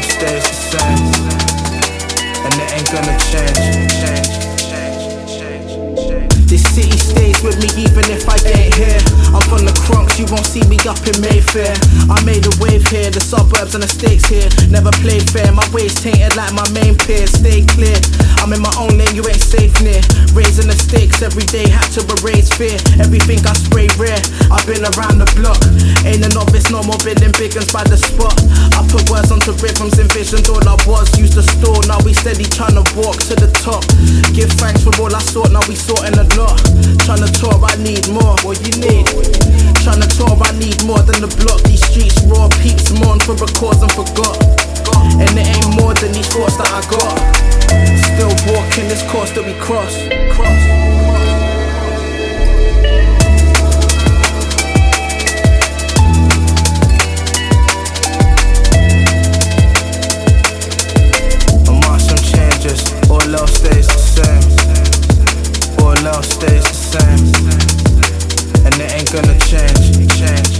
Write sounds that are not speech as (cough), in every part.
All stays the same and it ain't gonna change. This city stays with me even if I ain't here. I'm from the Bronx, you won't see me up in Mayfair. I made a wave here, the suburbs and the stakes here. Never played fair, my ways tainted like my main peers. Stay clear, I'm in my own lane, you ain't safe near. Raising the stakes every day, had to erase fear. Everything I spray rare, I've been around the block. Ain't a novice, no more building biggins by the spot. I put words onto rhythms, envisioned all I was. Used the store, now we steady trying to walk to the top. Give thanks for all I sought, now we sorting a lot. Trying to tour, I need more. What you need? Trying to tour, I need more than the block. These streets raw, peeps mourn for a cause and forgot. And it ain't more than these thoughts that I got. Still walking this course that we cross. cross. stays the same. And it ain't gonna change, change.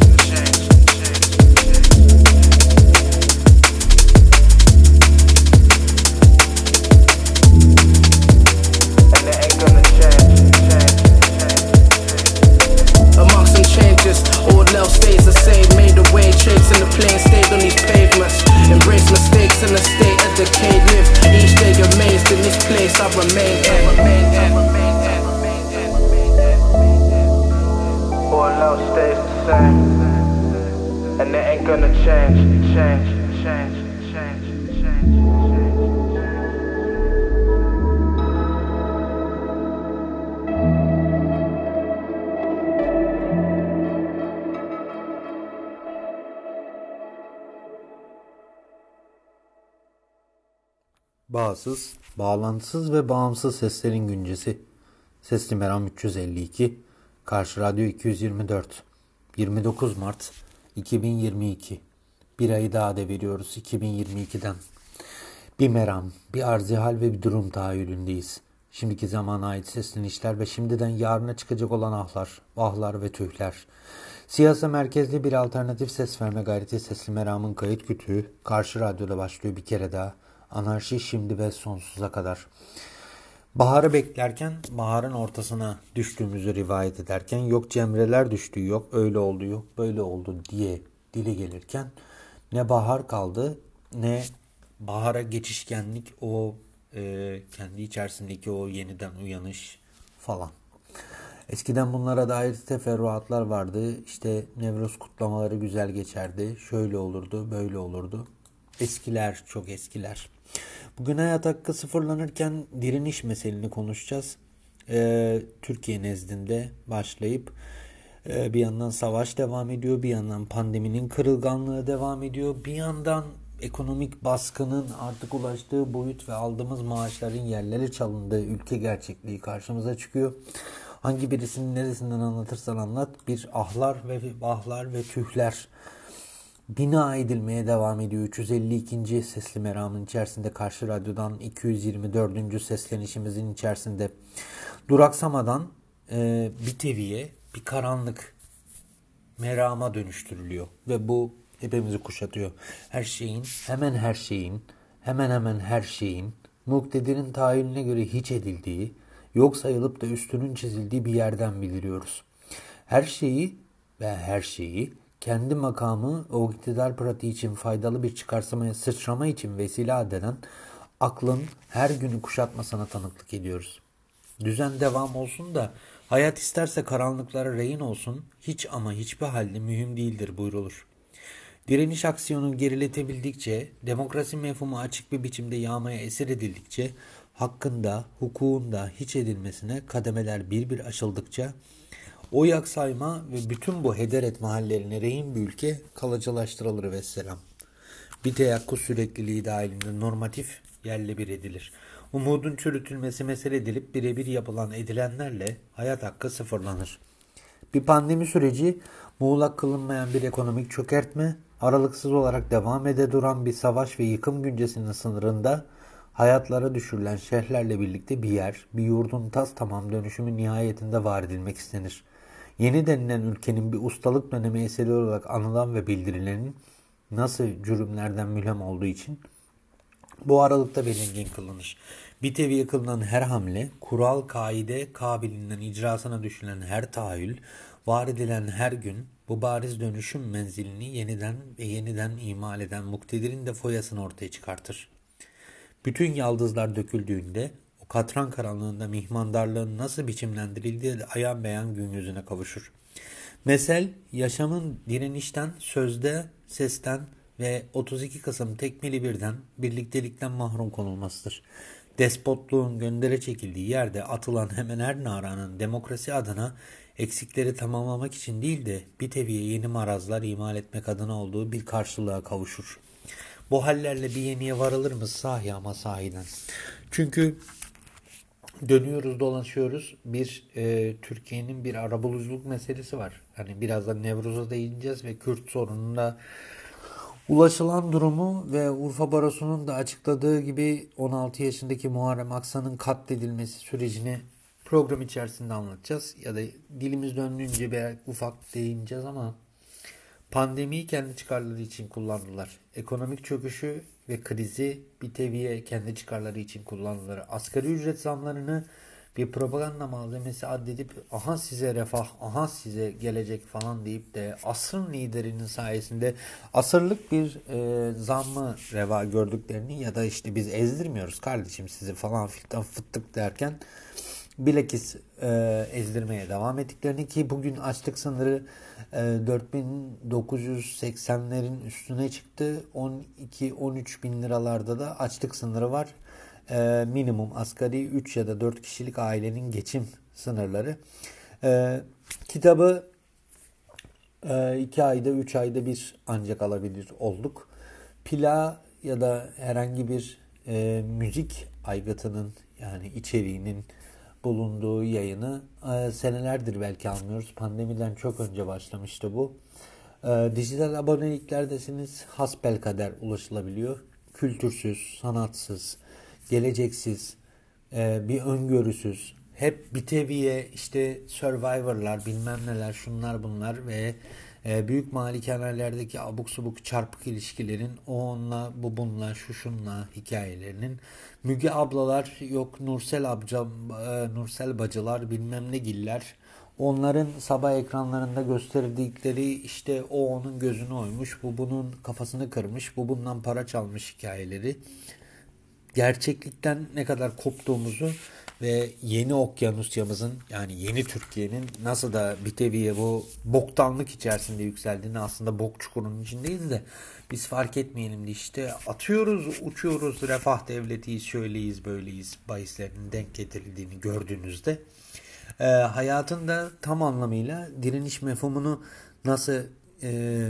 Bağsız, bağlantısız ve bağımsız seslerin güncesi. Sesli Meram 352, Karşı Radyo 224, 29 Mart 2022. Bir ayı daha da veriyoruz 2022'den. Bir meram, bir arzihal ve bir durum tahayyülündeyiz. Şimdiki zamana ait seslenişler ve şimdiden yarına çıkacak olan ahlar, vahlar ve tühler. Siyasa merkezli bir alternatif ses verme gayreti Sesli Meram'ın kayıt kütüğü Karşı Radyo'da başlıyor bir kere daha. Anarşi şimdi ve sonsuza kadar. Baharı beklerken baharın ortasına düştüğümüzü rivayet ederken yok cemreler düştü yok öyle oldu yok böyle oldu diye dili gelirken ne bahar kaldı ne bahara geçişkenlik o e, kendi içerisindeki o yeniden uyanış falan. Eskiden bunlara dair teferruatlar vardı. İşte Nevruz kutlamaları güzel geçerdi. Şöyle olurdu, böyle olurdu. Eskiler, çok eskiler. Bugün hayat hakkı sıfırlanırken direniş meselini konuşacağız. Ee, Türkiye nezdinde başlayıp e, bir yandan savaş devam ediyor, bir yandan pandeminin kırılganlığı devam ediyor, bir yandan ekonomik baskının artık ulaştığı boyut ve aldığımız maaşların yerleri çalındığı ülke gerçekliği karşımıza çıkıyor. Hangi birisinin neresinden anlatırsan anlat bir ahlar ve ahlar ve tühler bina edilmeye devam ediyor. 352. sesli meramın içerisinde karşı radyodan 224. seslenişimizin içerisinde duraksamadan e, bir teviye bir karanlık merama dönüştürülüyor ve bu hepimizi kuşatıyor. Her şeyin, hemen her şeyin, hemen hemen her şeyin muktedirin tahayyülüne göre hiç edildiği, yok sayılıp da üstünün çizildiği bir yerden bildiriyoruz. Her şeyi ve her şeyi kendi makamı o iktidar pratiği için faydalı bir çıkarsamaya sıçrama için vesile adeden aklın her günü kuşatmasına tanıklık ediyoruz. Düzen devam olsun da hayat isterse karanlıklara rehin olsun hiç ama hiçbir halde mühim değildir buyrulur. Direniş aksiyonu geriletebildikçe, demokrasi mefhumu açık bir biçimde yağmaya esir edildikçe, hakkında, hukukunda hiç edilmesine kademeler bir bir aşıldıkça, o yaksayma ve bütün bu heder etme hallerine rehin bir ülke kalıcılaştırılır ve selam. Bir teyakkuz sürekliliği dahilinde normatif yerle bir edilir. Umudun çürütülmesi mesele edilip birebir yapılan edilenlerle hayat hakkı sıfırlanır. Bir pandemi süreci muğlak kılınmayan bir ekonomik çökertme, aralıksız olarak devam ede duran bir savaş ve yıkım güncesinin sınırında hayatlara düşürülen şehirlerle birlikte bir yer, bir yurdun tas tamam dönüşümü nihayetinde var edilmek istenir. Yeni denilen ülkenin bir ustalık dönemi eseri olarak anılan ve bildirilenin nasıl cürümlerden mülhem olduğu için bu aralıkta belirgin kılınır. Bir teviye kılınan her hamle, kural, kaide, kabilinden icrasına düşülen her tahayyül, var edilen her gün bu bariz dönüşüm menzilini yeniden ve yeniden imal eden muktedirin de foyasını ortaya çıkartır. Bütün yaldızlar döküldüğünde katran karanlığında mihmandarlığın nasıl biçimlendirildiği de ayan beyan gün yüzüne kavuşur. Mesel, yaşamın direnişten, sözde, sesten ve 32 Kasım tekmili birden birliktelikten mahrum konulmasıdır. Despotluğun göndere çekildiği yerde atılan hemen her naranın demokrasi adına eksikleri tamamlamak için değil de bir teviye yeni marazlar imal etmek adına olduğu bir karşılığa kavuşur. Bu hallerle bir yeniye varılır mı sahi ama sahiden. Çünkü dönüyoruz dolaşıyoruz bir e, Türkiye'nin bir arabuluculuk meselesi var. Hani birazdan Nevruz'a değineceğiz ve Kürt sorununda ulaşılan durumu ve Urfa Barosu'nun da açıkladığı gibi 16 yaşındaki Muharrem Aksan'ın katledilmesi sürecini program içerisinde anlatacağız. Ya da dilimiz döndüğünce bir ufak değineceğiz ama pandemiyi kendi çıkarları için kullandılar. Ekonomik çöküşü ve krizi bir teviye kendi çıkarları için kullandılar. Asgari ücret zamlarını bir propaganda malzemesi addedip aha size refah, aha size gelecek falan deyip de asrın liderinin sayesinde asırlık bir e, zammı reva gördüklerini ya da işte biz ezdirmiyoruz kardeşim sizi falan filan fıttık derken bilakis e, ezdirmeye devam ettiklerini ki bugün açlık sınırı e, 4980'lerin üstüne çıktı. 12-13 bin liralarda da açlık sınırı var. E, minimum asgari 3 ya da 4 kişilik ailenin geçim sınırları. E, kitabı 2 e, ayda 3 ayda bir ancak alabilir olduk. Pila ya da herhangi bir e, müzik aygıtının yani içeriğinin bulunduğu yayını e, senelerdir belki almıyoruz. Pandemiden çok önce başlamıştı bu. E, dijital aboneliklerdesiniz hasbel kader ulaşılabiliyor. Kültürsüz, sanatsız, geleceksiz, e, bir öngörüsüz, hep bir işte Survivor'lar bilmem neler şunlar bunlar ve e, büyük malikanelerdeki abuk subuk çarpık ilişkilerin o onunla bu bununla şu şunla hikayelerinin Müge ablalar yok Nursel abca e, Nursel bacılar bilmem ne giller onların sabah ekranlarında gösterdikleri işte o onun gözünü oymuş bu bunun kafasını kırmış bu bundan para çalmış hikayeleri. Gerçeklikten ne kadar koptuğumuzu ve yeni okyanusyamızın yani yeni Türkiye'nin nasıl da bir teviye bu boktanlık içerisinde yükseldiğini aslında bok çukurunun içindeyiz de biz fark etmeyelim de işte atıyoruz uçuyoruz refah devletiyiz şöyleyiz böyleyiz bahislerinin denk getirildiğini gördüğünüzde e, hayatın da tam anlamıyla direniş mefhumunu nasıl e,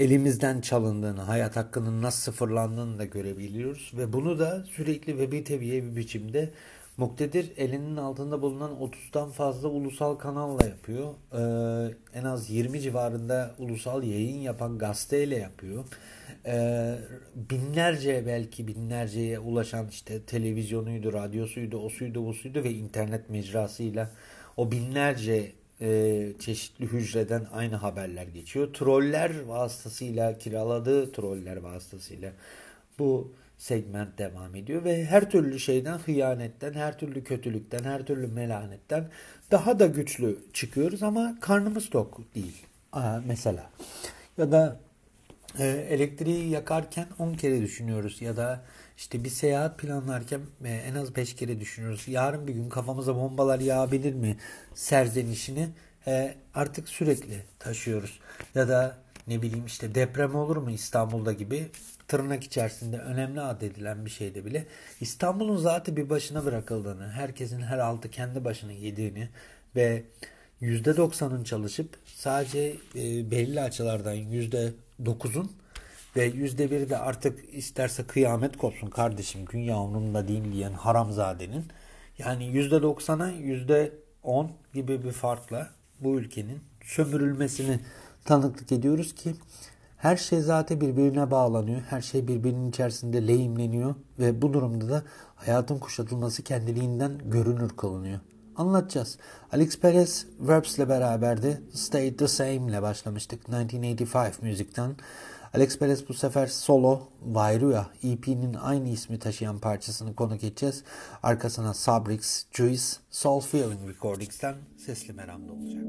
elimizden çalındığını, hayat hakkının nasıl sıfırlandığını da görebiliyoruz. Ve bunu da sürekli ve bir teviye bir biçimde Muktedir elinin altında bulunan 30'dan fazla ulusal kanalla yapıyor. Ee, en az 20 civarında ulusal yayın yapan gazeteyle yapıyor. Ee, binlerce belki binlerceye ulaşan işte televizyonuydu, radyosuydu, o suydu, bu suydu ve internet mecrasıyla o binlerce e, çeşitli hücreden aynı haberler geçiyor. Troller vasıtasıyla kiraladığı troller vasıtasıyla bu segment devam ediyor ve her türlü şeyden hıyanetten, her türlü kötülükten, her türlü melanetten daha da güçlü çıkıyoruz ama karnımız tok değil. Aa, mesela ya da e, elektriği yakarken 10 kere düşünüyoruz ya da işte bir seyahat planlarken e, en az 5 kere düşünüyoruz. Yarın bir gün kafamıza bombalar yağabilir mi serzenişini e, artık sürekli taşıyoruz. Ya da ne bileyim işte deprem olur mu İstanbul'da gibi tırnak içerisinde önemli adedilen bir şeyde bile İstanbul'un zaten bir başına bırakıldığını, herkesin her altı kendi başına yediğini ve %90'ın çalışıp sadece e, belli açılardan %9'un ve %1'i de artık isterse kıyamet kopsun kardeşim dünya onun da değil diyen haramzadenin yani %90'a %10 gibi bir farkla bu ülkenin sömürülmesini tanıklık ediyoruz ki her şey zaten birbirine bağlanıyor. Her şey birbirinin içerisinde lehimleniyor ve bu durumda da hayatın kuşatılması kendiliğinden görünür kılınıyor. Anlatacağız. Alex Perez Verbs ile beraber de Stay the Same ile başlamıştık 1985 müzikten. Alex Perez bu sefer solo Vairuya EP'nin aynı ismi taşıyan parçasını konuk edeceğiz. Arkasına Sabrix, Juice, Soul Feeling Recordings'ten sesli meramda olacak.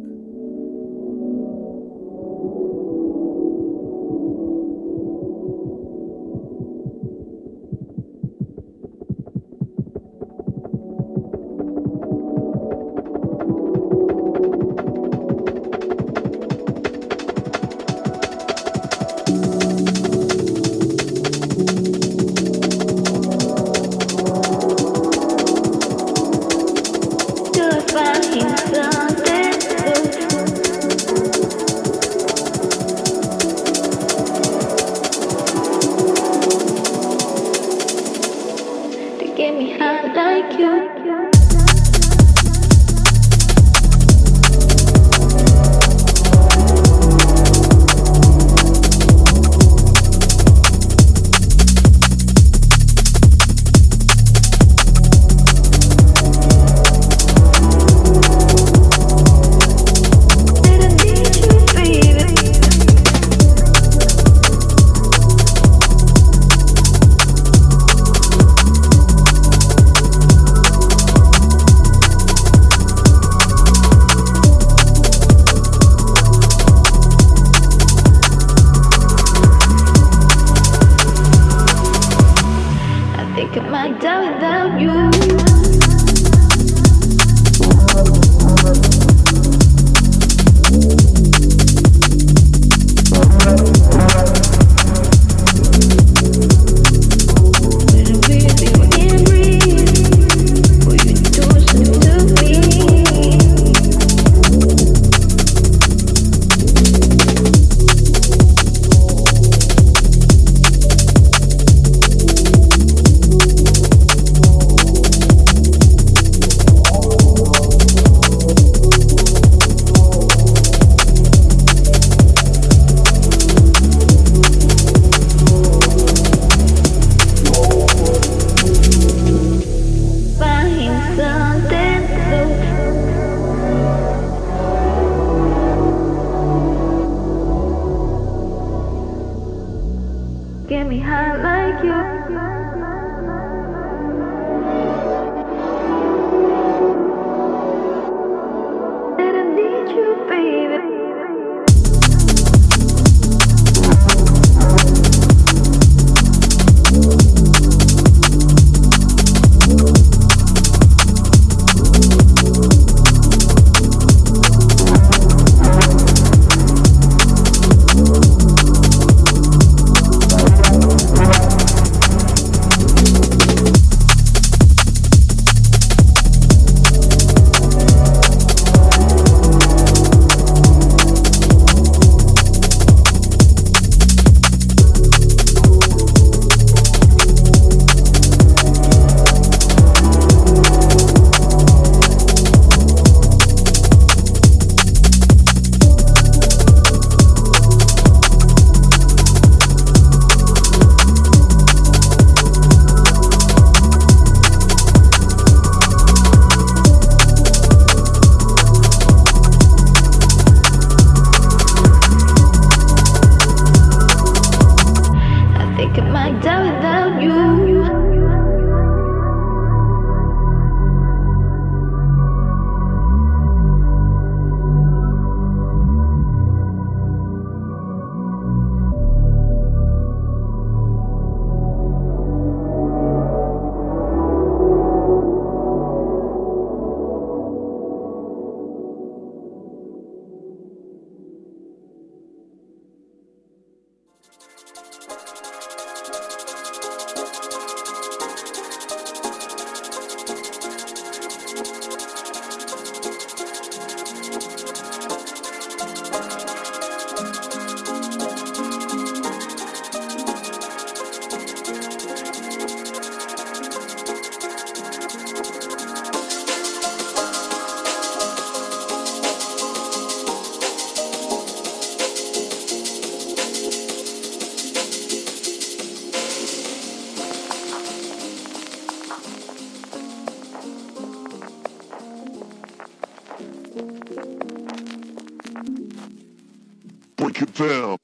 Bill.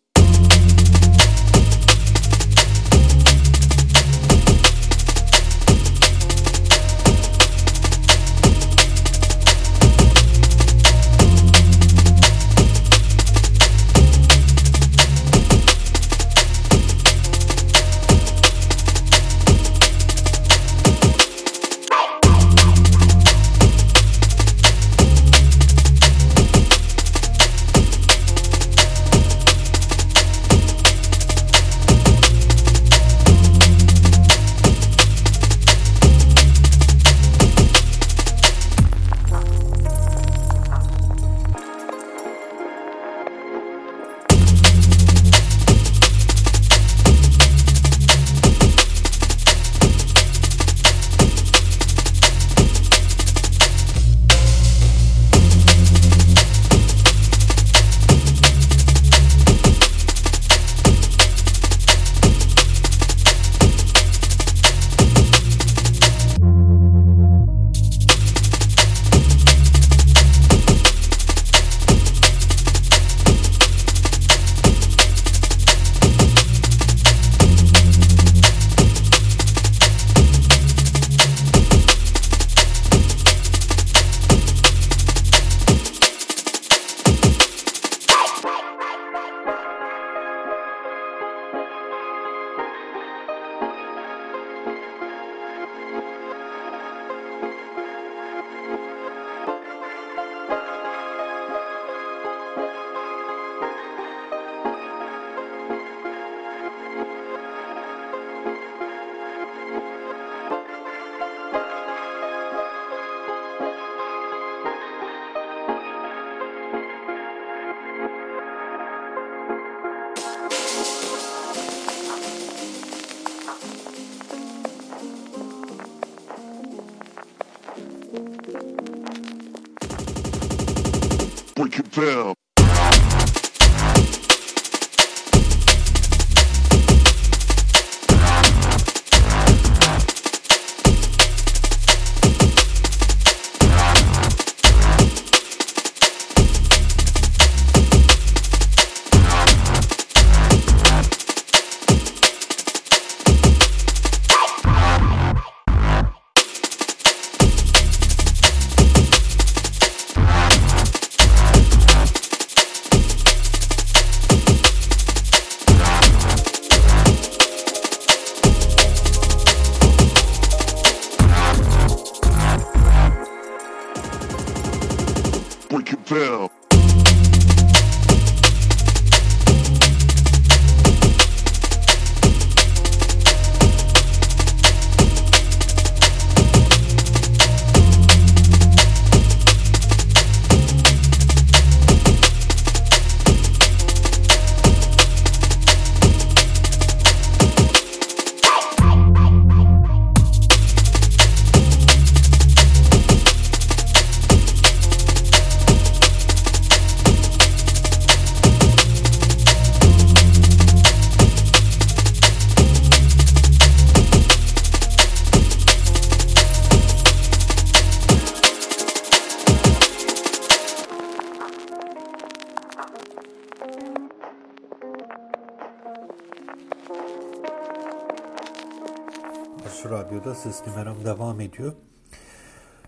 Ediyor.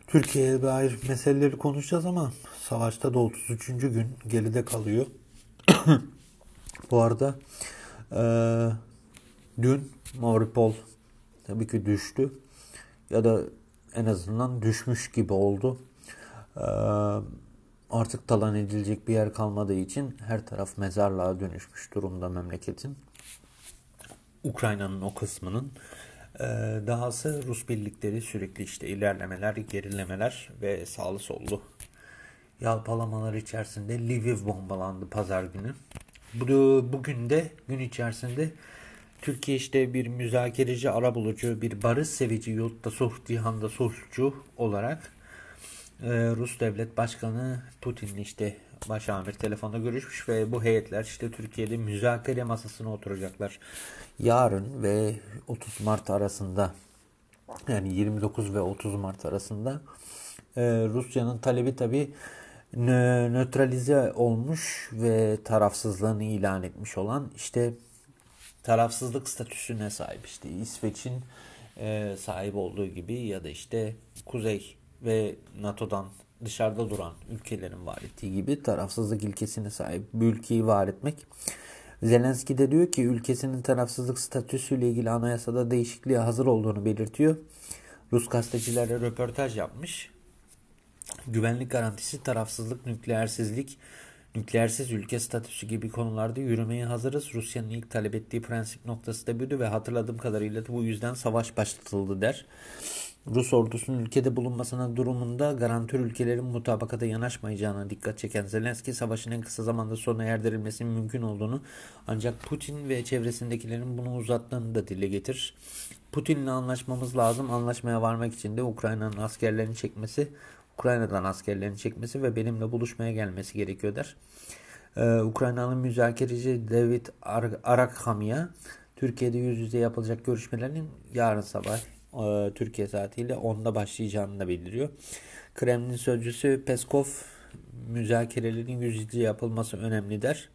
Türkiye'ye dair meseleleri konuşacağız ama savaşta da 33. gün geride kalıyor. (coughs) Bu arada e, dün Mariupol tabii ki düştü ya da en azından düşmüş gibi oldu. E, artık talan edilecek bir yer kalmadığı için her taraf mezarlığa dönüşmüş durumda memleketin. Ukrayna'nın o kısmının. Ee, dahası Rus birlikleri sürekli işte ilerlemeler, gerilemeler ve sağlı sollu yalpalamalar içerisinde Lviv bombalandı pazar günü. Bu, bugün de gün içerisinde Türkiye işte bir müzakereci, arabulucu, bir barış sevici, yurtta sulh, cihanda sulhçu olarak e, Rus Devlet Başkanı Putin'le işte başamir telefonda görüşmüş ve bu heyetler işte Türkiye'de müzakere masasına oturacaklar. Yarın ve 30 Mart arasında yani 29 ve 30 Mart arasında e, Rusya'nın talebi tabi nötralize olmuş ve tarafsızlığını ilan etmiş olan işte tarafsızlık statüsüne sahip işte İsveç'in e, sahip olduğu gibi ya da işte Kuzey ve NATO'dan dışarıda duran ülkelerin var ettiği gibi tarafsızlık ilkesine sahip bir ülkeyi var etmek. Zelenski de diyor ki ülkesinin tarafsızlık statüsüyle ilgili anayasada değişikliğe hazır olduğunu belirtiyor. Rus gazetecilere röportaj yapmış. Güvenlik garantisi, tarafsızlık, nükleersizlik, nükleersiz ülke statüsü gibi konularda yürümeye hazırız. Rusya'nın ilk talep ettiği prensip noktası da buydu ve hatırladığım kadarıyla da bu yüzden savaş başlatıldı der. Rus ordusunun ülkede bulunmasına durumunda garantör ülkelerin mutabakata yanaşmayacağına dikkat çeken Zelenski savaşın en kısa zamanda sona erdirilmesinin mümkün olduğunu ancak Putin ve çevresindekilerin bunu uzattığını da dile getirir. Putin'le anlaşmamız lazım. Anlaşmaya varmak için de Ukrayna'nın askerlerini çekmesi, Ukrayna'dan askerlerini çekmesi ve benimle buluşmaya gelmesi gerekiyor der. Ee, Ukraynalı müzakereci David Ar Arakhamya Türkiye'de yüz yüze yapılacak görüşmelerin yarın sabah e, Türkiye saatiyle 10'da başlayacağını da bildiriyor. Kremlin sözcüsü Peskov müzakerelerin yüz yüze yapılması önemli der.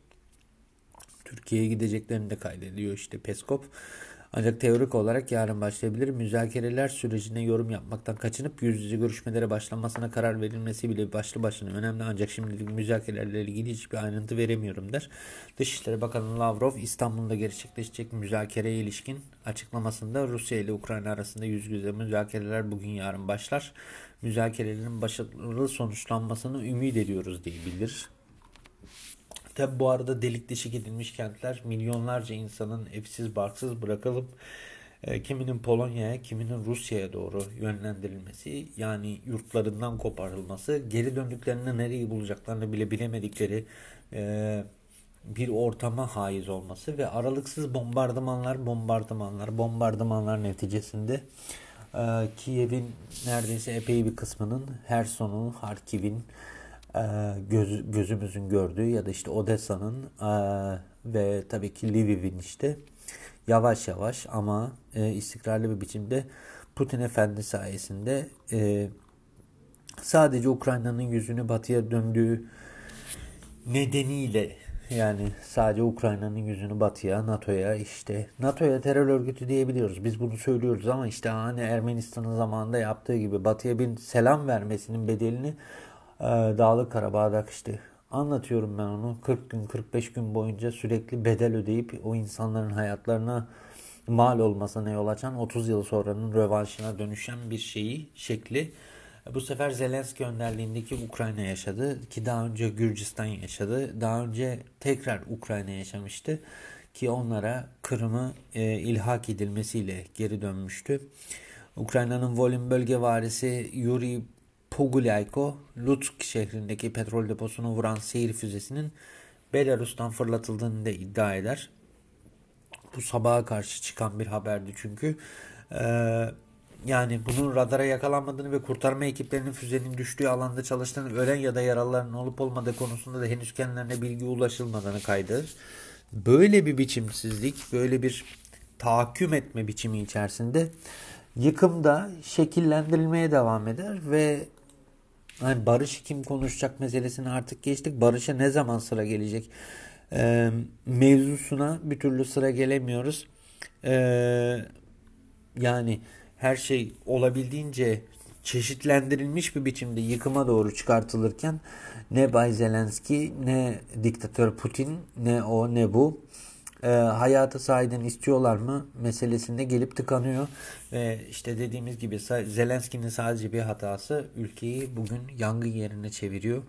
Türkiye'ye gideceklerini de kaydediyor işte Peskov. Ancak teorik olarak yarın başlayabilir. Müzakereler sürecine yorum yapmaktan kaçınıp yüz yüze görüşmelere başlanmasına karar verilmesi bile başlı başına önemli. Ancak şimdilik müzakerelerle ilgili hiçbir ayrıntı veremiyorum der. Dışişleri Bakanı Lavrov İstanbul'da gerçekleşecek müzakereye ilişkin açıklamasında Rusya ile Ukrayna arasında yüz yüze müzakereler bugün yarın başlar. Müzakerelerin başarılı sonuçlanmasını ümit ediyoruz diye bildirir. Tabi bu arada delik deşik edilmiş kentler milyonlarca insanın evsiz barksız bırakılıp e, kiminin Polonya'ya kiminin Rusya'ya doğru yönlendirilmesi yani yurtlarından koparılması geri döndüklerinde nereyi bulacaklarını bile bilemedikleri e, bir ortama haiz olması ve aralıksız bombardımanlar bombardımanlar bombardımanlar neticesinde e, Kiev'in neredeyse epey bir kısmının Herson'un Harkiv'in göz, gözümüzün gördüğü ya da işte Odessa'nın e, ve tabii ki Lviv'in işte yavaş yavaş ama e, istikrarlı bir biçimde Putin Efendi sayesinde e, sadece Ukrayna'nın yüzünü batıya döndüğü nedeniyle yani sadece Ukrayna'nın yüzünü batıya, NATO'ya işte NATO'ya terör örgütü diyebiliyoruz. Biz bunu söylüyoruz ama işte hani Ermenistan'ın zamanında yaptığı gibi batıya bir selam vermesinin bedelini e, Dağlık Karabağ'da işte anlatıyorum ben onu 40 gün 45 gün boyunca sürekli bedel ödeyip o insanların hayatlarına mal olmasına yol açan 30 yıl sonranın rövanşına dönüşen bir şeyi şekli bu sefer Zelenski önderliğindeki Ukrayna yaşadı ki daha önce Gürcistan yaşadı. Daha önce tekrar Ukrayna yaşamıştı ki onlara Kırım'ı e, ilhak edilmesiyle geri dönmüştü. Ukrayna'nın Volin bölge varisi Yuri Pogulyayko, Lutsk şehrindeki petrol deposunu vuran seyir füzesinin Belarus'tan fırlatıldığını da iddia eder. Bu sabaha karşı çıkan bir haberdi çünkü. Ee, yani bunun radara yakalanmadığını ve kurtarma ekiplerinin füzenin düştüğü alanda çalıştığını, ölen ya da yaralıların olup olmadığı konusunda da henüz kendilerine bilgi ulaşılmadığını kaydır. Böyle bir biçimsizlik, böyle bir tahakküm etme biçimi içerisinde yıkımda şekillendirilmeye devam eder ve yani barış kim konuşacak meselesini artık geçtik. Barış'a ne zaman sıra gelecek? Ee, mevzusuna bir türlü sıra gelemiyoruz. Ee, yani her şey olabildiğince çeşitlendirilmiş bir biçimde yıkıma doğru çıkartılırken ne Bay Zelenski ne diktatör Putin ne o ne bu e, hayatı sahiden istiyorlar mı meselesinde gelip tıkanıyor. Ve işte dediğimiz gibi Zelenski'nin sadece bir hatası ülkeyi bugün yangın yerine çeviriyor.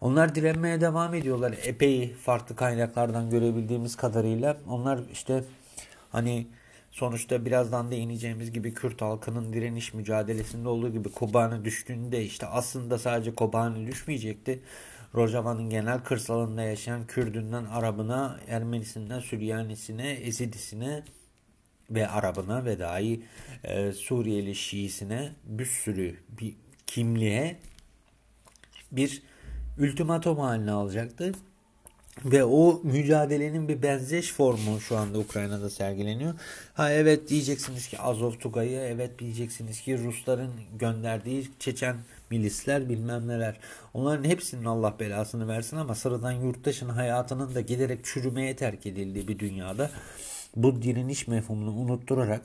Onlar direnmeye devam ediyorlar. Epey farklı kaynaklardan görebildiğimiz kadarıyla. Onlar işte hani sonuçta birazdan da ineceğimiz gibi Kürt halkının direniş mücadelesinde olduğu gibi Kobani düştüğünde işte aslında sadece Kobani düşmeyecekti. Rojava'nın genel kırsalında yaşayan Kürdünden Arabına, Ermenisinden Süryanisine, Ezidisine ve Arabına ve dahi e, Suriyeli Şiisine bir sürü bir kimliğe bir ultimatom haline alacaktı. Ve o mücadelenin bir benzeş formu şu anda Ukrayna'da sergileniyor. Ha evet diyeceksiniz ki Azov Tugay'ı, evet diyeceksiniz ki Rusların gönderdiği Çeçen milisler bilmem neler. Onların hepsinin Allah belasını versin ama sıradan yurttaşın hayatının da giderek çürümeye terk edildiği bir dünyada bu direniş mefhumunu unutturarak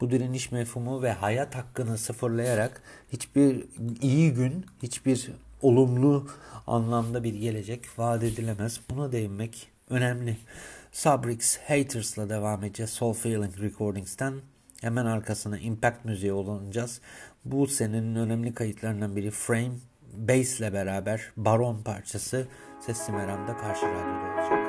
bu direniş mefhumu ve hayat hakkını sıfırlayarak hiçbir iyi gün, hiçbir olumlu anlamda bir gelecek vaat edilemez. Buna değinmek önemli. Sabrix Haters'la devam edeceğiz. Soul Feeling Recordings'ten. Hemen arkasına Impact müziği olacağız. Bu senenin önemli kayıtlarından biri Frame Bass ile beraber Baron parçası Sesli Meram'da karşı radyoda olacak.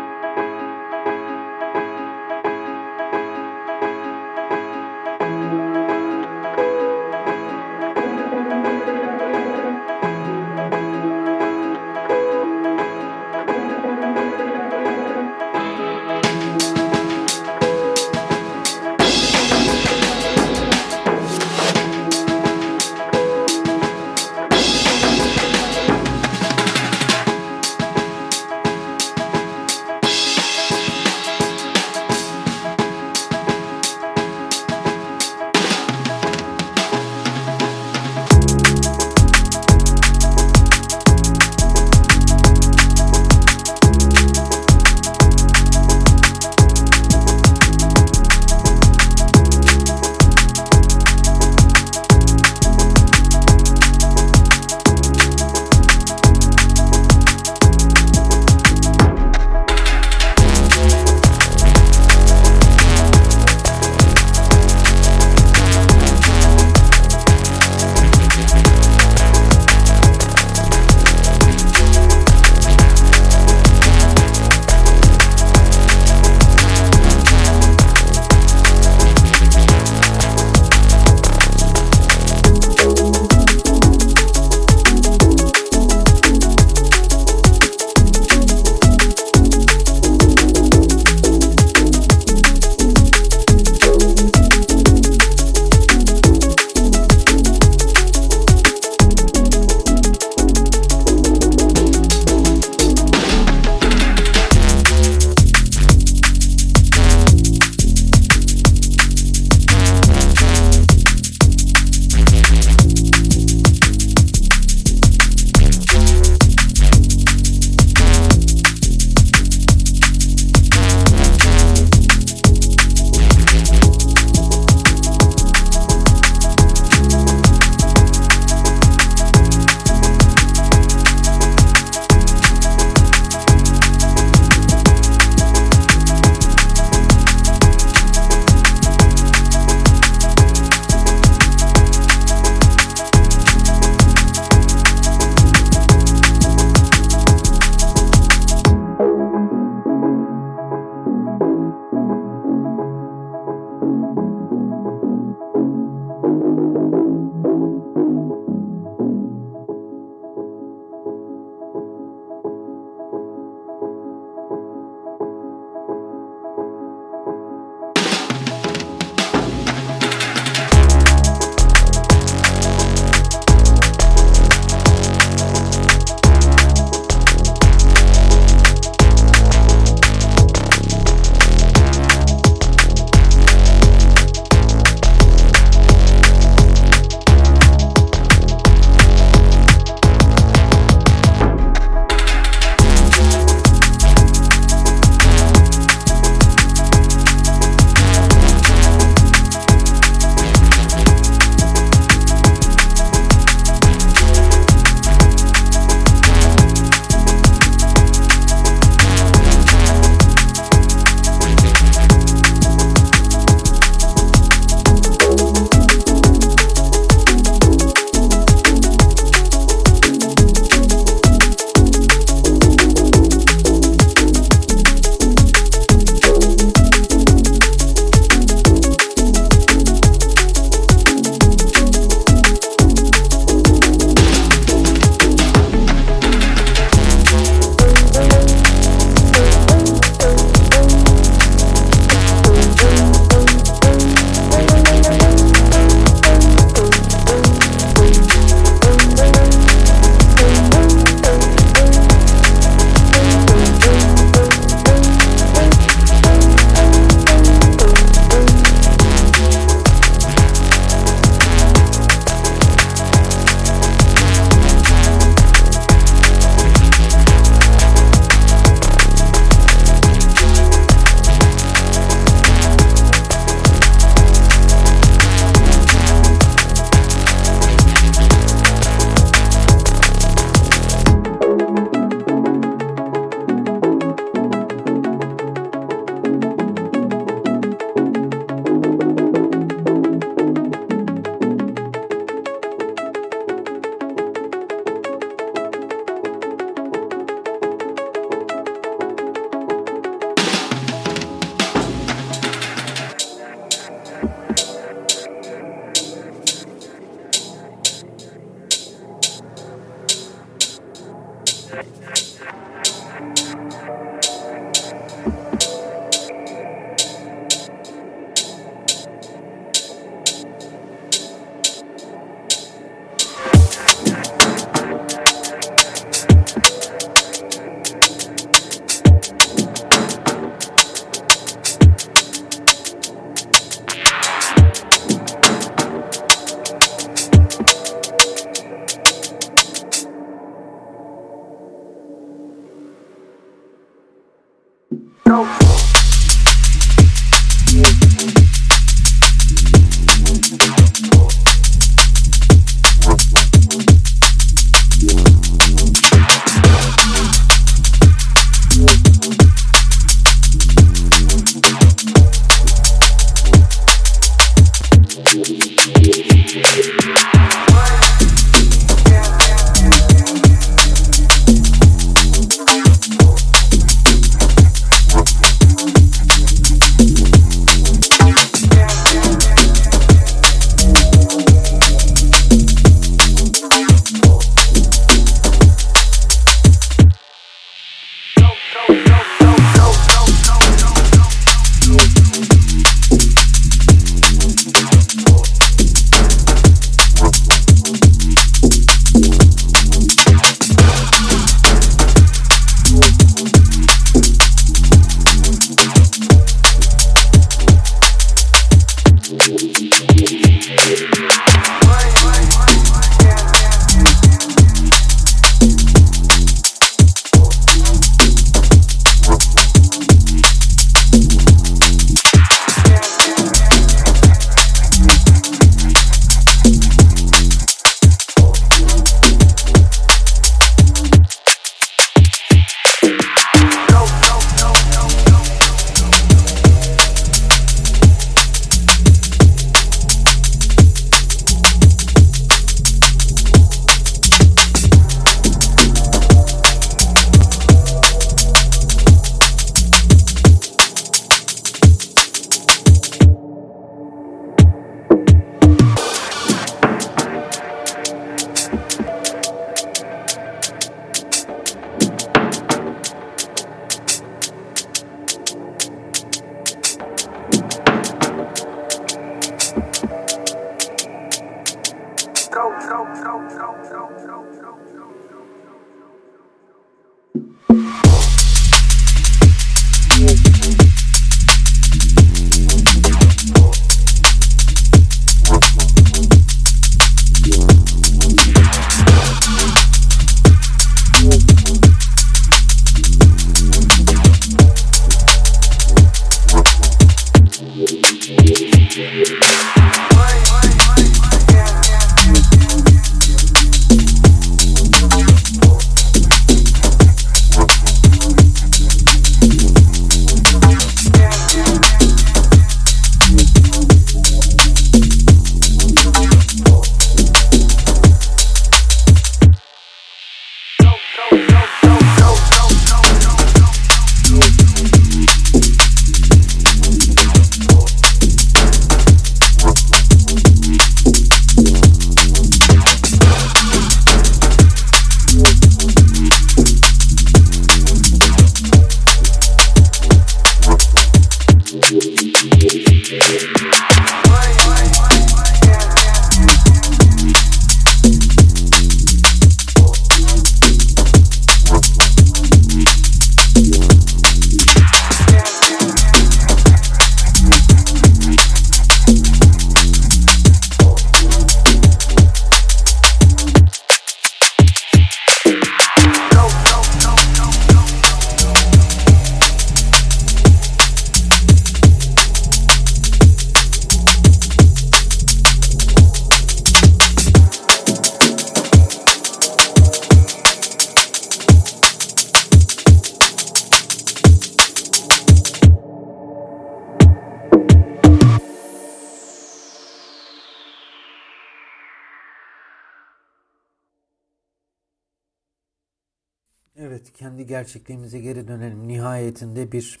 Gerçekliğimize geri dönelim. Nihayetinde bir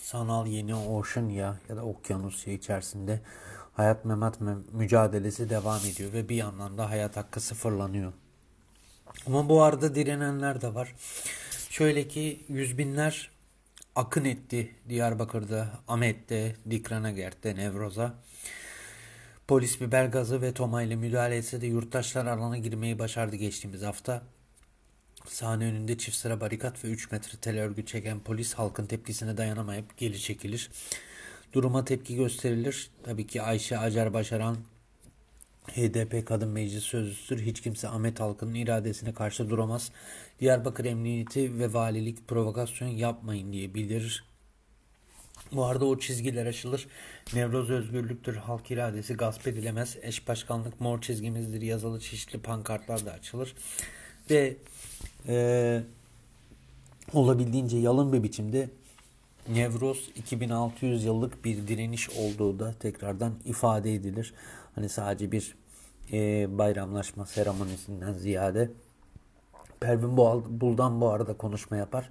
sanal yeni Oceania ya da Okyanusya içerisinde hayat memat mücadelesi devam ediyor ve bir yandan da hayat hakkı sıfırlanıyor. Ama bu arada direnenler de var. Şöyle ki yüz binler akın etti Diyarbakır'da, Ahmet'te, Dikranagert'te, Nevroz'a. Polis biber gazı ve toma ile müdahale etse de yurttaşlar alana girmeyi başardı geçtiğimiz hafta. Sahne önünde çift sıra barikat ve 3 metre tel örgü çeken polis halkın tepkisine dayanamayıp geri çekilir. Duruma tepki gösterilir. Tabii ki Ayşe Acar Başaran HDP Kadın Meclis Sözcüsüdür. Hiç kimse Ahmet halkının iradesine karşı duramaz. Diyarbakır Emniyeti ve Valilik provokasyon yapmayın diye bildirir. Bu arada o çizgiler aşılır. Nevroz özgürlüktür, halk iradesi gasp edilemez. Eş başkanlık mor çizgimizdir yazılı çeşitli pankartlar da açılır. Ve e, olabildiğince yalın bir biçimde Nevroz 2600 yıllık bir direniş olduğu da tekrardan ifade edilir. Hani sadece bir e, bayramlaşma seremonisinden ziyade Pervin Buldan bu arada konuşma yapar.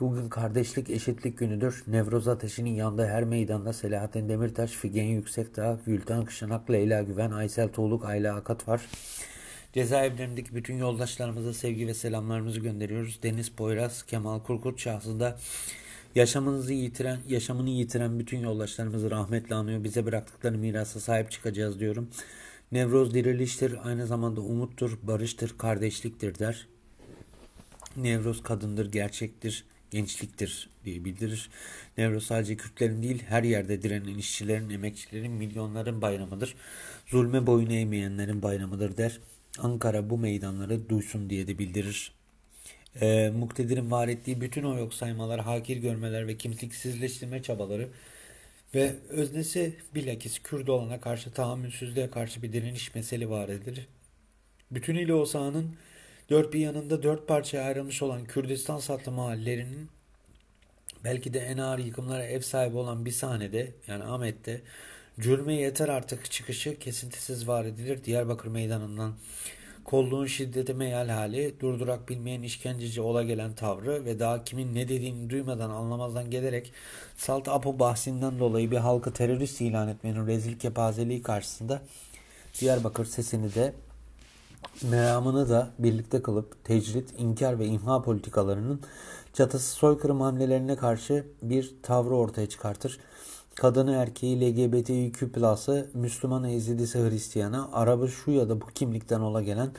Bugün kardeşlik eşitlik günüdür. Nevroz ateşinin yanında her meydanda Selahattin Demirtaş, Figen Yüksekdağ, Gülten Kışanak, Leyla Güven, Aysel Tuğluk, Ayla Akat var. Cezaevlerindeki bütün yoldaşlarımıza sevgi ve selamlarımızı gönderiyoruz. Deniz Poyraz, Kemal Kurkut şahsında yaşamınızı yitiren, yaşamını yitiren bütün yoldaşlarımızı rahmetle anıyor. Bize bıraktıkları mirasa sahip çıkacağız diyorum. Nevroz diriliştir, aynı zamanda umuttur, barıştır, kardeşliktir der. Nevroz kadındır, gerçektir, gençliktir diye bildirir. Nevroz sadece Kürtlerin değil her yerde direnen işçilerin, emekçilerin, milyonların bayramıdır. Zulme boyun eğmeyenlerin bayramıdır der. Ankara bu meydanları duysun diye de bildirir. E, muktedirin var ettiği bütün o yok saymalar, hakir görmeler ve kimliksizleştirme çabaları ve öznesi bilakis Kürt olana karşı tahammülsüzlüğe karşı bir direniş mesele var edilir. Bütünüyle o sahanın dört bir yanında dört parçaya ayrılmış olan Kürdistan satlı mahallelerinin belki de en ağır yıkımlara ev sahibi olan bir sahnede yani Ahmet'te cürme yeter artık çıkışı kesintisiz var edilir. Diyarbakır meydanından kolluğun şiddeti meyal hali, durdurak bilmeyen işkenceci ola gelen tavrı ve daha kimin ne dediğini duymadan anlamazdan gelerek Salt Apo bahsinden dolayı bir halkı terörist ilan etmenin rezil kepazeliği karşısında Diyarbakır sesini de meramını da birlikte kılıp tecrit, inkar ve imha politikalarının çatısı soykırım hamlelerine karşı bir tavrı ortaya çıkartır. Kadını erkeği LGBTQ+'ı Müslümanı Ezidisi Hristiyana, Arabı şu ya da bu kimlikten ola gelen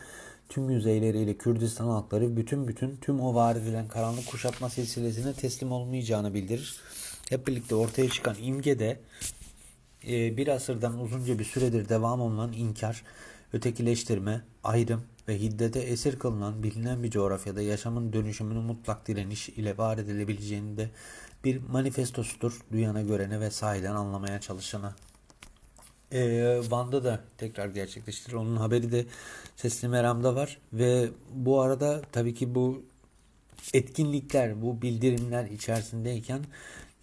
tüm yüzeyleriyle Kürdistan halkları bütün bütün tüm o var edilen karanlık kuşatma silsilesine teslim olmayacağını bildirir. Hep birlikte ortaya çıkan imge de e, bir asırdan uzunca bir süredir devam olan inkar, ötekileştirme, ayrım ve hiddete esir kılınan bilinen bir coğrafyada yaşamın dönüşümünü mutlak direniş ile var edilebileceğini de bir manifestosudur duyana görene ve sahiden anlamaya çalışana. Ee, Van'da da tekrar gerçekleştirir. Onun haberi de Sesli Meram'da var ve bu arada tabii ki bu etkinlikler, bu bildirimler içerisindeyken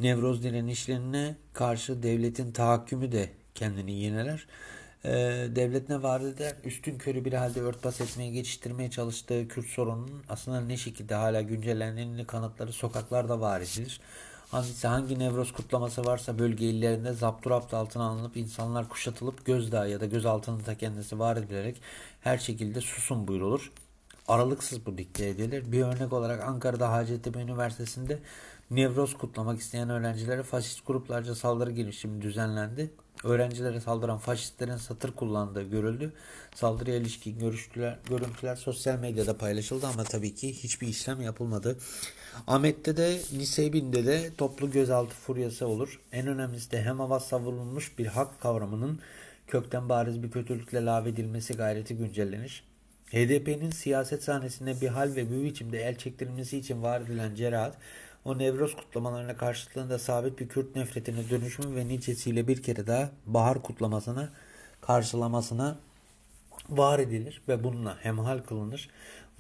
Nevroz direnişlerine karşı devletin tahakkümü de kendini yeneler. Ee, devlet ne vaat eder? Üstün körü bir halde örtbas etmeye, geçiştirmeye çalıştığı Kürt sorununun aslında ne şekilde hala güncellendiğini kanıtları sokaklarda var edilir. Hangisi hangi nevroz kutlaması varsa bölge illerinde zapturapt altına alınıp insanlar kuşatılıp gözdağı ya da gözaltında kendisi var edilerek her şekilde susun buyrulur. Aralıksız bu dikte edilir. Bir örnek olarak Ankara'da Hacettepe Üniversitesi'nde Nevroz kutlamak isteyen öğrencilere faşist gruplarca saldırı girişimi düzenlendi. Öğrencilere saldıran faşistlerin satır kullandığı görüldü. Saldırıya ilişkin görüştüler, görüntüler sosyal medyada paylaşıldı ama tabii ki hiçbir işlem yapılmadı. Ahmet'te de Nisebin'de de toplu gözaltı furyası olur. En önemlisi de hem hava savurulmuş bir hak kavramının kökten bariz bir kötülükle lağvedilmesi gayreti güncellenir. HDP'nin siyaset sahnesinde bir hal ve bir biçimde el çektirilmesi için var edilen cerahat, o Nevroz kutlamalarına karşılığında sabit bir Kürt nefretine dönüşümü ve nicesiyle bir kere daha bahar kutlamasına karşılamasına var edilir ve bununla hemhal kılınır.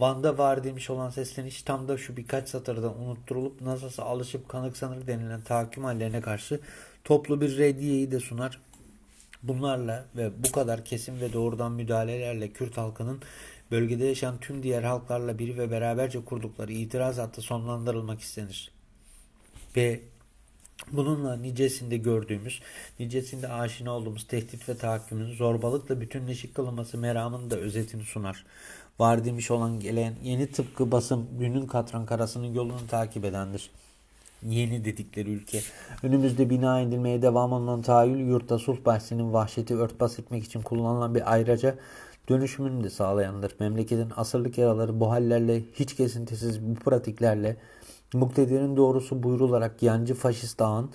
Van'da var edilmiş olan sesleniş tam da şu birkaç satırda unutturulup nasılsa alışıp kanıksanır denilen tahakküm hallerine karşı toplu bir reddiyeyi de sunar. Bunlarla ve bu kadar kesin ve doğrudan müdahalelerle Kürt halkının bölgede yaşayan tüm diğer halklarla biri ve beraberce kurdukları itiraz hattı sonlandırılmak istenir. Ve bununla nicesinde gördüğümüz, nicesinde aşina olduğumuz tehdit ve tahakkümün zorbalıkla bütünleşik kılınması meramının da özetini sunar. Var demiş olan gelen yeni tıpkı basım günün katran karasının yolunu takip edendir. Yeni dedikleri ülke. Önümüzde bina edilmeye devam olan tahayyül yurtta sulh bahsinin vahşeti örtbas etmek için kullanılan bir ayrıca dönüşümünü de sağlayandır. Memleketin asırlık yaraları bu hallerle hiç kesintisiz bu pratiklerle muktedirin doğrusu buyrularak yancı faşist ağın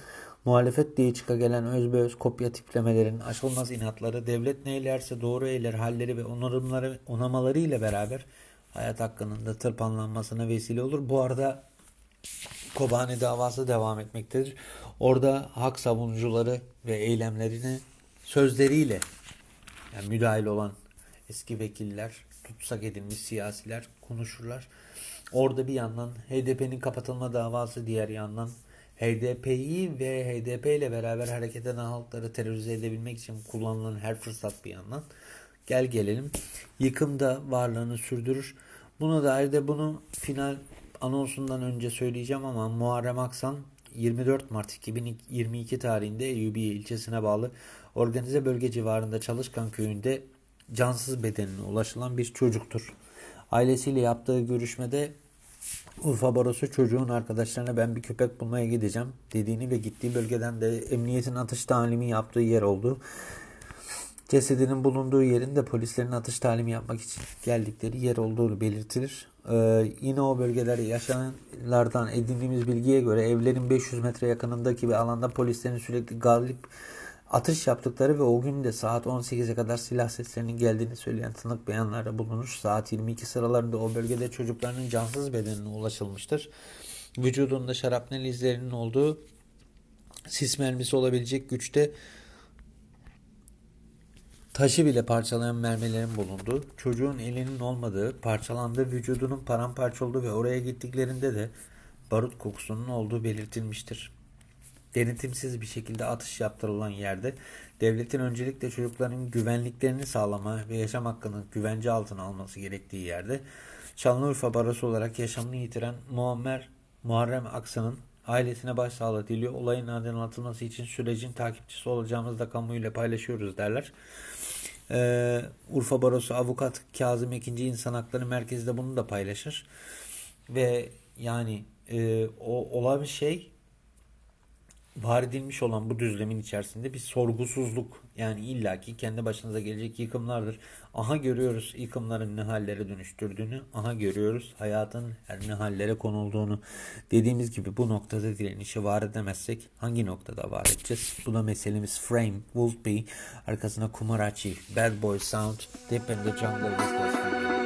muhalefet diye çıka gelen özbeöz kopya tiplemelerin aşılmaz inatları devlet neylerse doğru eyler halleri ve onarımları onamaları ile beraber hayat hakkının da tırpanlanmasına vesile olur. Bu arada Kobani davası devam etmektedir. Orada hak savunucuları ve eylemlerini sözleriyle yani müdahil olan eski vekiller, tutsak edilmiş siyasiler konuşurlar. Orada bir yandan HDP'nin kapatılma davası diğer yandan HDP'yi ve HDP ile beraber hareket eden halkları terörize edebilmek için kullanılan her fırsat bir yandan. Gel gelelim. Yıkımda varlığını sürdürür. Buna dair de bunu final anonsundan önce söyleyeceğim ama Muharrem Aksan 24 Mart 2022 tarihinde Eyyubiye ilçesine bağlı organize bölge civarında Çalışkan köyünde cansız bedenine ulaşılan bir çocuktur. Ailesiyle yaptığı görüşmede Urfa Barosu çocuğun arkadaşlarına ben bir köpek bulmaya gideceğim dediğini ve gittiği bölgeden de emniyetin atış talimi yaptığı yer oldu. Cesedinin bulunduğu yerin de polislerin atış talimi yapmak için geldikleri yer olduğu belirtilir. Ee, yine o bölgelerde yaşananlardan edindiğimiz bilgiye göre evlerin 500 metre yakınındaki bir alanda polislerin sürekli galip atış yaptıkları ve o gün de saat 18'e kadar silah seslerinin geldiğini söyleyen tanık beyanlarda bulunur. Saat 22 sıralarında o bölgede çocuklarının cansız bedenine ulaşılmıştır. Vücudunda şarapnel izlerinin olduğu sis mermisi olabilecek güçte taşı bile parçalayan mermilerin bulunduğu, çocuğun elinin olmadığı, parçalandığı, vücudunun paramparça olduğu ve oraya gittiklerinde de barut kokusunun olduğu belirtilmiştir denetimsiz bir şekilde atış yaptırılan yerde devletin öncelikle çocukların güvenliklerini sağlama ve yaşam hakkını güvence altına alması gerektiği yerde Şanlıurfa Barosu olarak yaşamını yitiren Muammer Muharrem Aksan'ın ailesine başsağlığı diliyor. Olayın aydınlatılması için sürecin takipçisi olacağımızı da kamuoyuyla paylaşıyoruz derler. Ee, Urfa Barosu Avukat Kazım Ekinci İnsan Hakları Merkezi de bunu da paylaşır. Ve yani e, o olan şey var edilmiş olan bu düzlemin içerisinde bir sorgusuzluk yani illaki kendi başınıza gelecek yıkımlardır. Aha görüyoruz yıkımların ne hallere dönüştürdüğünü, aha görüyoruz hayatın her ne hallere konulduğunu. Dediğimiz gibi bu noktada direnişi var edemezsek hangi noktada var edeceğiz? Bu da meselemiz Frame, Wolfby, arkasına Kumarachi, Bad Boy Sound, Deep in the Jungle,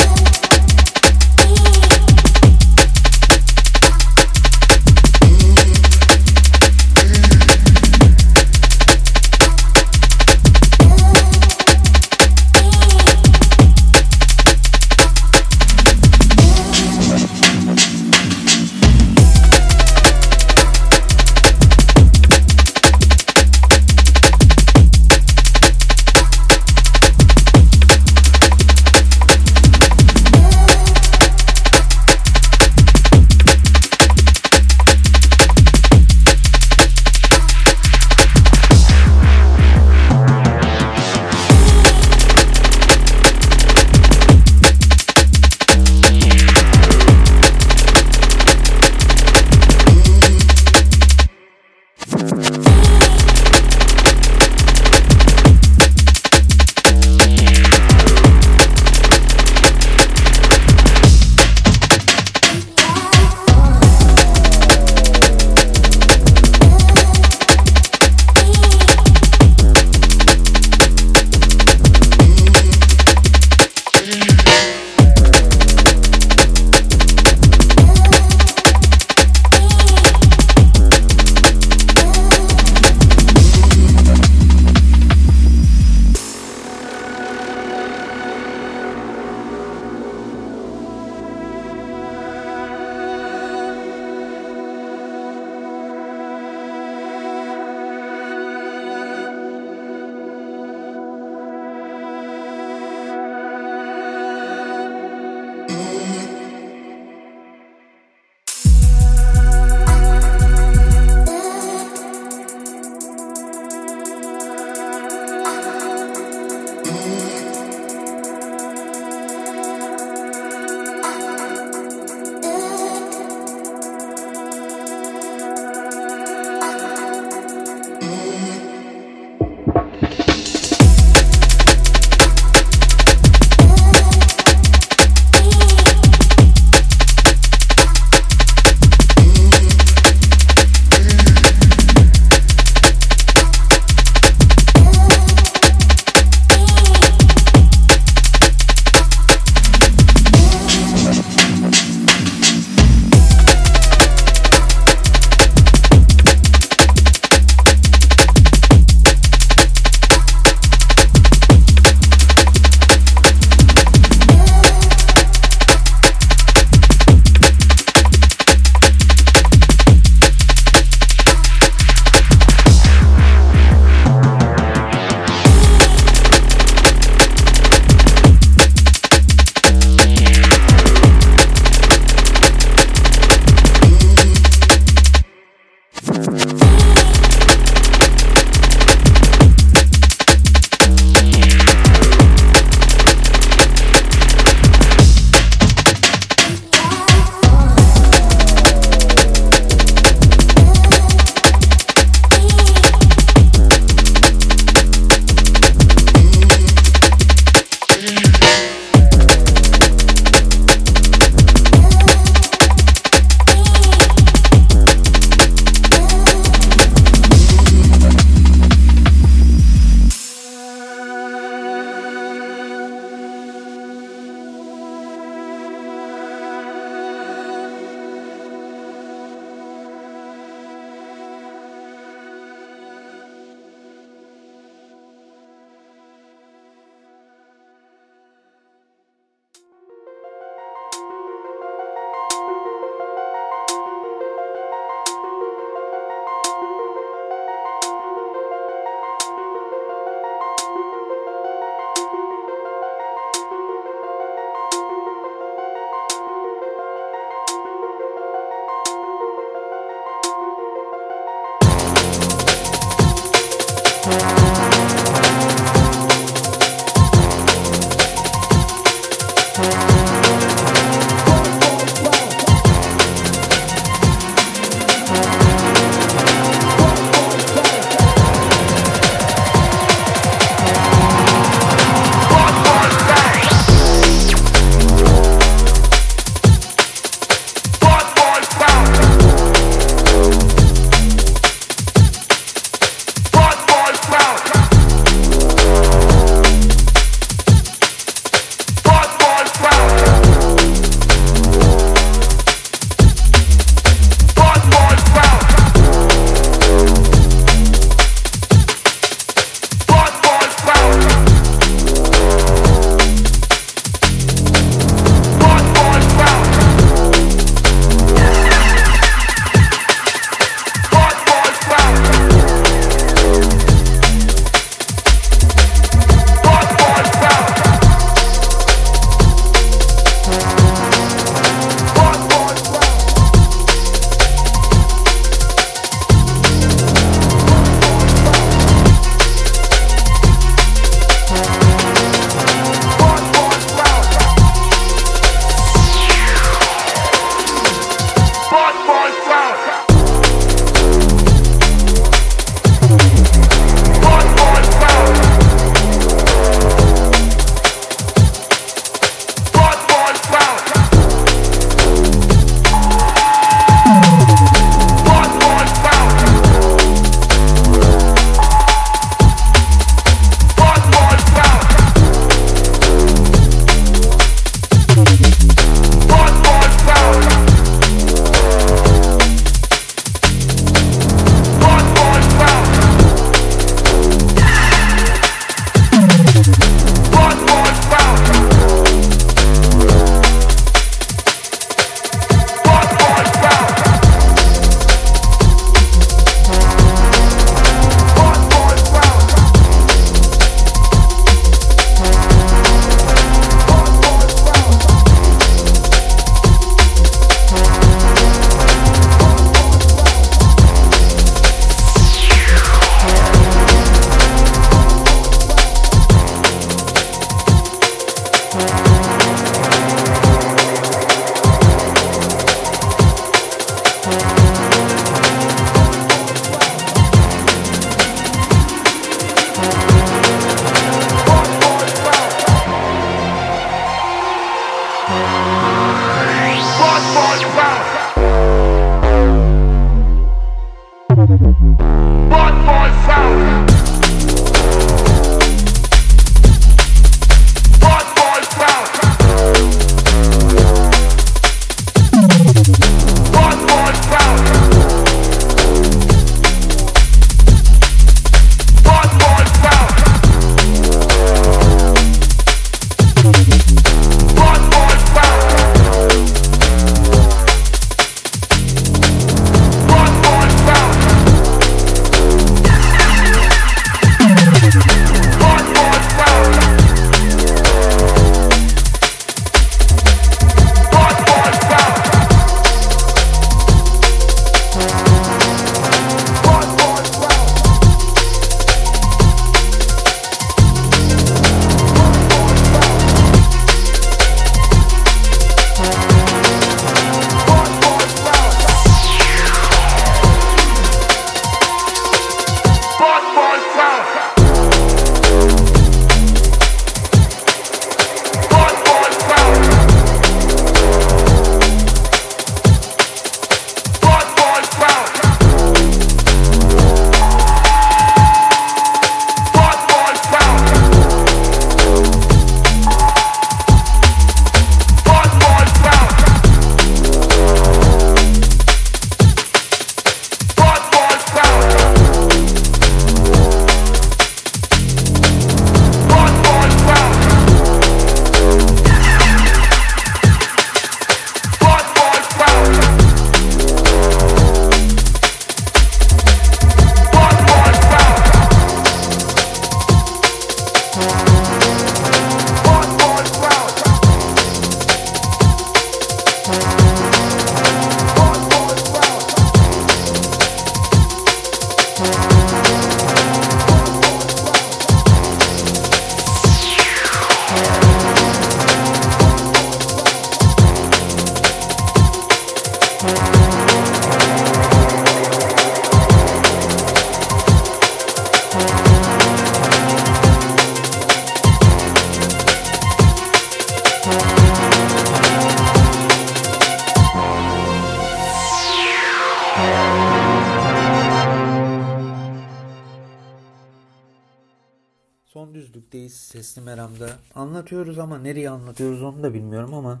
Anlatıyoruz ama nereye anlatıyoruz onu da bilmiyorum ama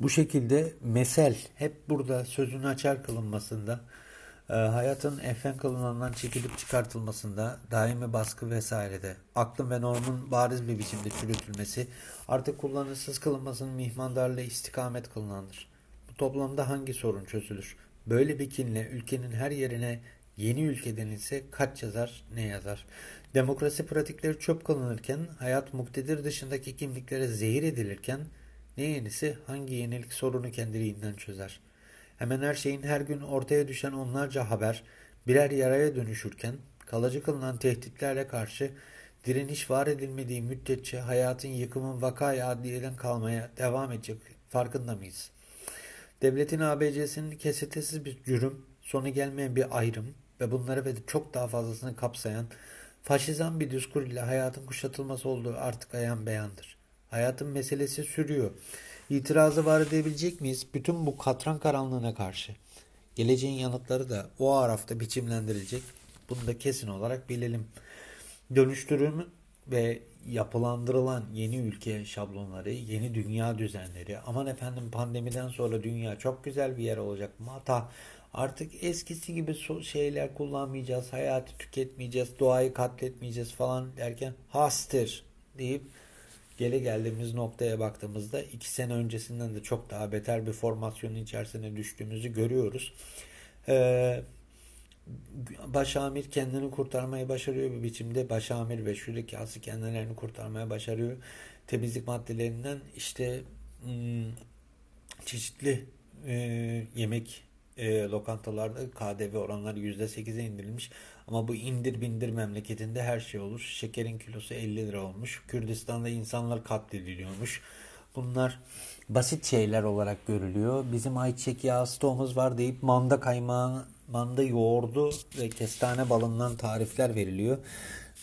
bu şekilde mesel hep burada sözünü açar kılınmasında, e, hayatın efren kılınandan çekilip çıkartılmasında, daimi baskı vesairede, aklın ve normun bariz bir biçimde çürütülmesi, artık kullanışsız kılınmasının mihmandarlığı istikamet kılınandır. Bu toplamda hangi sorun çözülür? Böyle bir kinle ülkenin her yerine yeni ülke denilse kaç yazar ne yazar? Demokrasi pratikleri çöp kılınırken, hayat muktedir dışındaki kimliklere zehir edilirken, ne yenisi hangi yenilik sorunu kendiliğinden çözer? Hemen her şeyin her gün ortaya düşen onlarca haber birer yaraya dönüşürken, kalıcı kılınan tehditlerle karşı direniş var edilmediği müddetçe hayatın yıkımın vakayı adliyeden kalmaya devam edecek farkında mıyız? Devletin ABC'sinin kesintisiz bir cürüm, sonu gelmeyen bir ayrım ve bunları ve çok daha fazlasını kapsayan faşizan bir diskur ile hayatın kuşatılması olduğu artık ayan beyandır. Hayatın meselesi sürüyor. İtirazı var edebilecek miyiz? Bütün bu katran karanlığına karşı. Geleceğin yanıtları da o arafta biçimlendirilecek. Bunu da kesin olarak bilelim. Dönüştürüm ve yapılandırılan yeni ülke şablonları, yeni dünya düzenleri, aman efendim pandemiden sonra dünya çok güzel bir yer olacak mı? Artık eskisi gibi şeyler kullanmayacağız, hayatı tüketmeyeceğiz, doğayı katletmeyeceğiz falan derken hastır deyip gele geldiğimiz noktaya baktığımızda iki sene öncesinden de çok daha beter bir formasyonun içerisine düştüğümüzü görüyoruz. Ee, Başamir kendini kurtarmayı başarıyor bir biçimde. Başamir ve şurekası kendilerini kurtarmaya başarıyor. Temizlik maddelerinden işte hmm, çeşitli e, yemek e, lokantalarda KDV oranları %8'e indirilmiş. Ama bu indir bindir memleketinde her şey olur. Şekerin kilosu 50 lira olmuş. Kürdistan'da insanlar katlediliyormuş. Bunlar basit şeyler olarak görülüyor. Bizim ayçiçek yağı stoğumuz var deyip manda kaymağı, manda yoğurdu ve kestane balından tarifler veriliyor.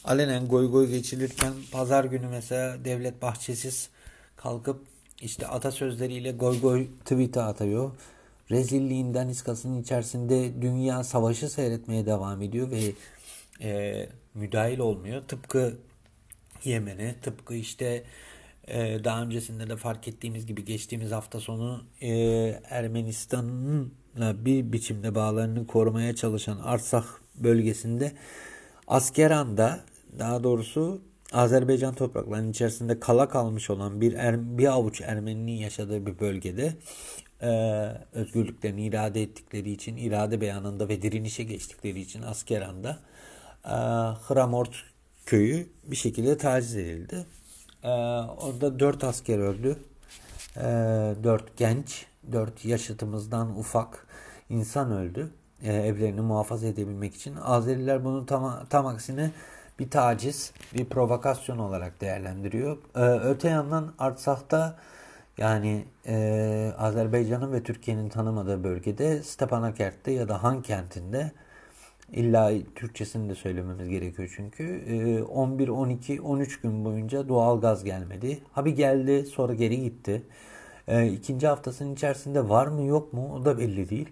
Alenen goy goy geçilirken pazar günü mesela devlet bahçesiz kalkıp işte atasözleriyle goy goy tweet'e atıyor rezilliğinden iskasının içerisinde dünya savaşı seyretmeye devam ediyor ve e, müdahil olmuyor. Tıpkı Yemen'e, tıpkı işte e, daha öncesinde de fark ettiğimiz gibi geçtiğimiz hafta sonu e, Ermenistan'la bir biçimde bağlarını korumaya çalışan Arsak bölgesinde Askeran'da daha doğrusu Azerbaycan topraklarının içerisinde kala kalmış olan bir er, bir avuç Ermeninin yaşadığı bir bölgede e, özgürlüklerini irade ettikleri için, irade beyanında ve direnişe geçtikleri için Askeran'da e, Hramort köyü bir şekilde taciz edildi. E, orada dört asker öldü. E, dört genç, dört yaşıtımızdan ufak insan öldü. E, evlerini muhafaza edebilmek için. Azeriler bunu tam, tam aksine bir taciz, bir provokasyon olarak değerlendiriyor. Ee, öte yandan Artsak'ta yani e, Azerbaycan'ın ve Türkiye'nin tanımadığı bölgede Stepanakert'te ya da Han kentinde illa Türkçesini de söylememiz gerekiyor çünkü e, 11, 12, 13 gün boyunca doğal gaz gelmedi. Habi geldi sonra geri gitti. E, ikinci haftasının içerisinde var mı yok mu o da belli değil.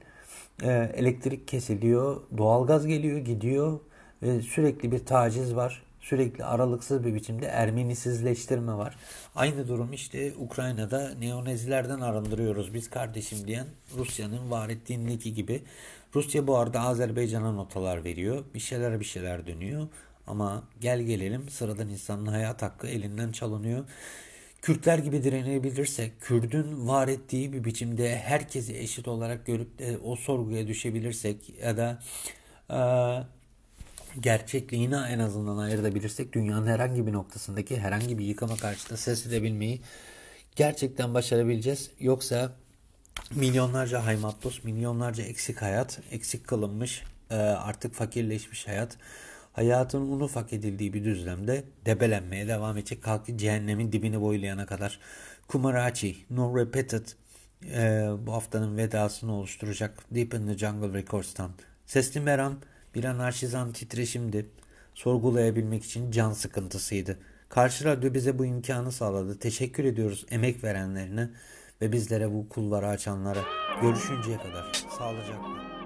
E, elektrik kesiliyor, doğal gaz geliyor gidiyor ve sürekli bir taciz var. Sürekli aralıksız bir biçimde Ermenisizleştirme var. Aynı durum işte Ukrayna'da neonezilerden arındırıyoruz biz kardeşim diyen Rusya'nın var ettiğindeki gibi. Rusya bu arada Azerbaycan'a notalar veriyor. Bir şeyler bir şeyler dönüyor. Ama gel gelelim sıradan insanın hayat hakkı elinden çalınıyor. Kürtler gibi direnebilirsek, Kürdün var ettiği bir biçimde herkesi eşit olarak görüp de o sorguya düşebilirsek ya da gerçekliğini en azından ayırt edebilirsek dünyanın herhangi bir noktasındaki herhangi bir yıkama karşısında ses edebilmeyi gerçekten başarabileceğiz. Yoksa milyonlarca haymatlos, milyonlarca eksik hayat, eksik kılınmış, e, artık fakirleşmiş hayat, hayatın unu fak edildiği bir düzlemde debelenmeye devam edecek. Kalkı cehennemin dibini boylayana kadar. Kumarachi, No Repeated e, bu haftanın vedasını oluşturacak Deep in the Jungle Records'tan. Sesli Meram, bir anarşizan titreşimdi. Sorgulayabilmek için can sıkıntısıydı. Karşı radyo bize bu imkanı sağladı. Teşekkür ediyoruz emek verenlerine ve bizlere bu kulları açanlara. Görüşünceye kadar. Sağlıcakla.